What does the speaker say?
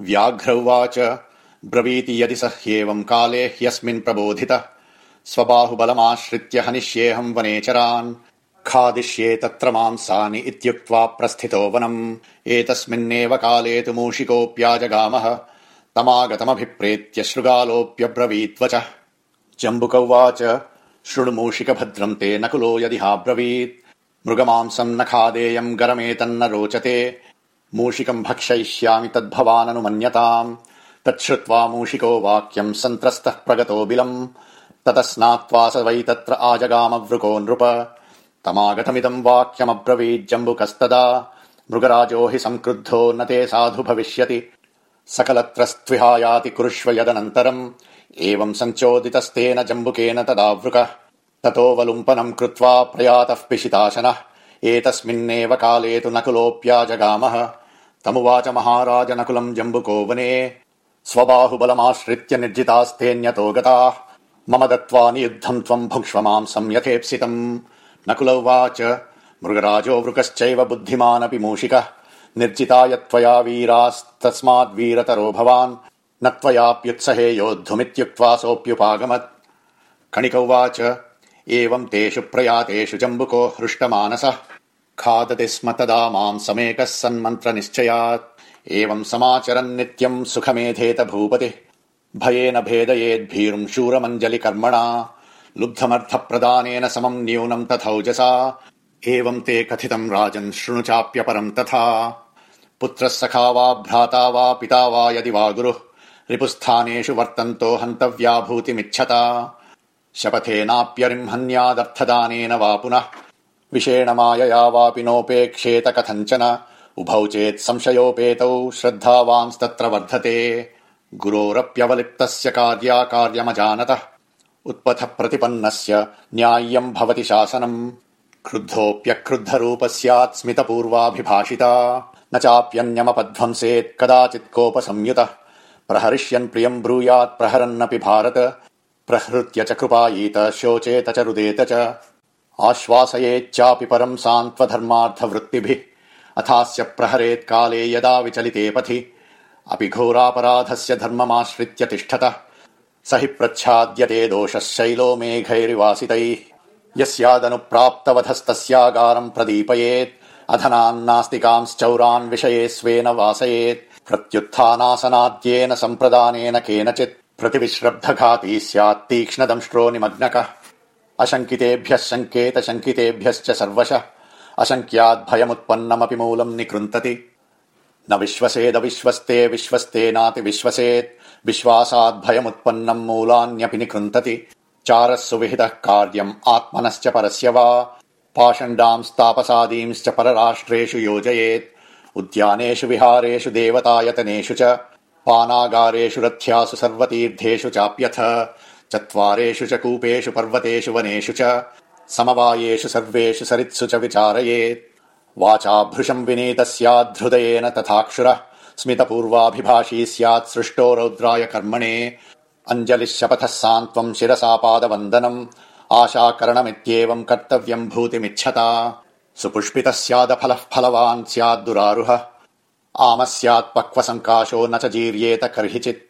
व्याघ्र उवाच ब्रवीति यदि स ह्येवम् काले ह्यस्मिन् प्रबोधित। स्वबाहुबलमाश्रित्य हनिष्येऽहम् वनेचरान् खादिष्ये तत्र मांसानि इत्युक्त्वा प्रस्थितो वनम्। एतस्मिन्नेव काले तु मूषिकोऽप्याजगामः। तमागतमभिप्रेत्य शृगालोऽप्यब्रवीत्वच जम्बुक उवाच शृणु मूषिक ते नकुलो यदिहाब्रवीत् मृगमांसम् न खादेयम् गरमेतन्न रोचते मूषिकम् भक्षयिष्यामि तद्भवाननुमन्यताम्। तच्छ्रुत्वा मूषिको वाक्यम् सन्त्रस्तः प्रगतो बिलम्। ततः स्नात्वा स वै तत्र आजगामवृको नृप। तमागतमिदम् वाक्यमब्रवीज्जम्बुकस्तदा मृगराजो हि संक्रुद्धो न ते साधु भविष्यति। सकलत्रस्त्विहायाति कुरुष्व यदनन्तरम्। एवम् सञ्चोदितस्तेन जम्बुकेन तदावृक। ततोऽवलुम्पनम् कृत्वा प्रयातः पिशिताशनः एतस्मिन्नेव काले तु नकुलोऽप्याजगामः तमुवाच महाराज नकुलम् जम्बुको वने स्वबाहुबलमाश्रित्य निर्जितास्तेऽन्यतो गताः। मम दत्त्वा नियुद्धम् त्वम् भुक्ष्व मांसम् यथेप्सितम् नकुल उवाच मृगराजो वृकश्चैव बुद्धिमानपि मूषिकः। निर्जिता यत्त्वया वीरास्तस्माद्वीरतरो भवान्। न त्वयाप्युत्सहे योद्धुमित्युक्त्वा सोऽप्युपागमत्। कणिक उवाच एवम् तेषु प्रयातेषु जम्बुको हृष्टमानसः। खादति स्म तदा माम् समेकः सन्मन्त्र निश्चयात् एवम् समाचरन् नित्यम् सुखमेधेत भूपतिः। भयेन भेदयेद्भीरुम् शूरमञ्जलि कर्मणा लुब्धमर्थप्रदानेन समम् न्यूनम् तथौजसा। एवम् ते कथितम् राजन् शृणु चाप्यपरम् तथा। पुत्रः सखा वा भ्राता वा पिता वा यदि वा गुरुः। रिपुस्थानेषु वर्तन्तो हन्तव्या भूतिमिच्छता शपथेनाप्यरिम् हन्यादर्थदानेन वा पुनः। विषेण मायया वापि नोपेक्षेत कथञ्चन। उभौ चेत् संशयोपेतौ श्रद्धावांस्तत्र वर्धते। गुरोरप्यवलिप्तस्य कार्याकार्यमजानतः। उत्पथ प्रतिपन्नस्य न्याय्यम् भवति शासनम्। क्रुद्धोऽप्यक्रुद्धरूप स्यात् स्मितपूर्वाभिभाषिता। न चाप्यन्यमपध्वंसेत् कदाचित् कोपसंयुतः। प्रहरिष्यन् प्रियम् ब्रूयात् प्रहरन्नपि भारत प्रहृत्य च कृपायीत शोचेत च रुदेत च। आश्वासयेच्चापि परम् सान्त्वधर्मार्थवृत्तिभिः अथास्य प्रहरेत् काले यदा विचलिते पथि। अपि घोरापराधस्य धर्ममाश्रित्य तिष्ठतः। स हि प्रच्छाद्यते दोषः शैलो मेघैरिवासितैः। यस्यादनुप्राप्तवधस्तस्यागारम् प्रदीपयेत्। अधनान्नास्तिकांश्चौरान् विषये स्वेन वासयेत्। प्रत्युत्थानासनाद्येन सम्प्रदानेन केनचित् प्रतिविश्रब्धघाती स्यात् तीक्ष्णदंष्ट्रो निमग्नकः अशङ्कितेभ्यः शङ्केत शङ्कितेभ्यश्च सर्वशः। अशङ्क्याद्भयमुत्पन्नमपि मूलम् निकृन्तति। न विश्वसेदविश्वस्ते विश्वस्तेनाति विश्वसेत् विश्वासाद्भयमुत्पन्नम् मूलान्यपि निकृन्तति। चारः सुविहितः कार्यम् आत्मनश्च परस्य वा। पाषण्डांस्तापसादींश्च परराष्ट्रेषु योजयेत्। उद्यानेषु विहारेषु देवतायतनेषु च पानागारेषु रथ्यासु सर्वतीर्थेषु चाप्यथ चत्वारेषु च कूपेषु पर्वतेषु वनेषु च समवायेषु सर्वेषु सरित्सु च विचारयेत्। वाचा भृशम् विनीत स्याद्धृदयेन तथाक्षुरः स्मितपूर्वाभिभाषी स्यात् सृष्टो रौद्राय कर्मणे। अञ्जलिः शपथः सान्त्वम् शिरसापादवन्दनम् आशाकरणमित्येवम् कर्तव्यम् भूतिमिच्छता। सुपुष्पितः स्यादफलः फलवान् स्याद्दुरारुह आमः स्यात् पक्वसङ्काशो न च जीर्येत कर्हिचित्